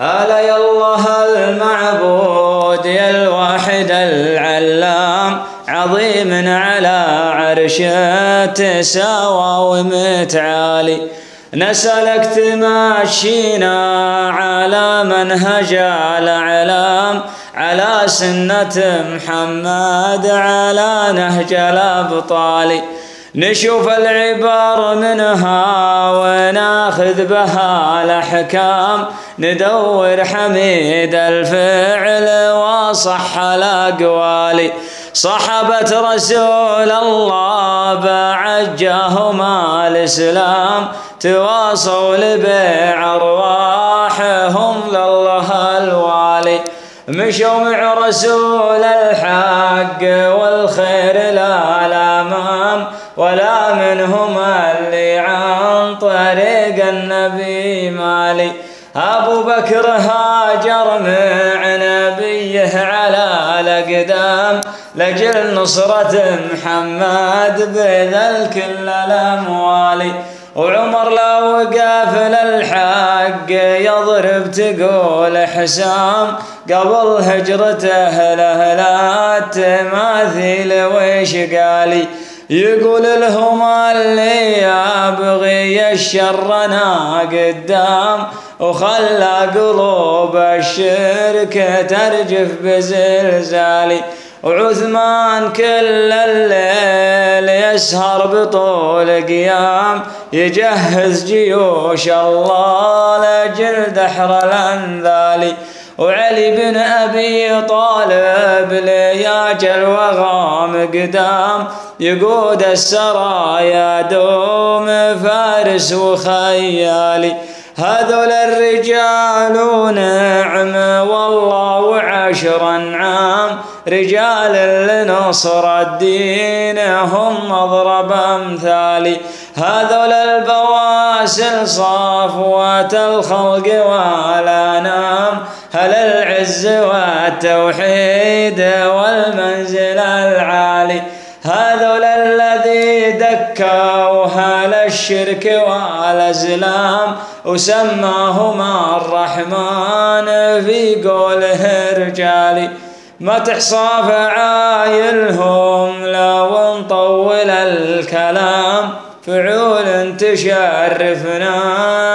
آلي الله المعبود يا الواحد العلام عظيم على عرشه تساوى ومتعالي نسألك تمشينا على منهج الأعلام على سنة محمد على نهج الأبطال. نشوف العبر منها وناخذ بها الأحكام ندور حميد الفعل وصح الأقوال. صحبة رسول الله بعجهم الإسلام. تواصوا لبيع أرواحهم لله الوالي. مشوا مع رسول الحق والخير لا طريق النبي مالي. أبو بكر هاجر مع نبيه على الأقدام. لجل نصرة محمد بذل كل الأموال وعمر لو وقف للحق يضرب تقول حسام. قبل هجرته له لا تماثيل وش قالي. يقول لهم اللي يبغي الشرنا قدام وخلى قلوب الشرك ترجف بزلزالي وعثمان كل الليل يسهر بطول قيام يجهز جيوش الله لجل دحر الانذالي وعلي بن أبي طالب لياجل وغام قدام. يقود السرايا دوم فارس وخيالي. هذول الرجال نعم والله وعشر انعام رجال لنصر الدين هم مضرب أمثالي. هذول البواسل صفوة الخلق والانام هل العز والتوحيد والمنزل العالي؟ هذول الذي دكوا هل الشرك والازلام وسماهما الرحمن في قوله رجالي ما تحصى فعايلهم لو نطول الكلام. فعولا تشرفنا.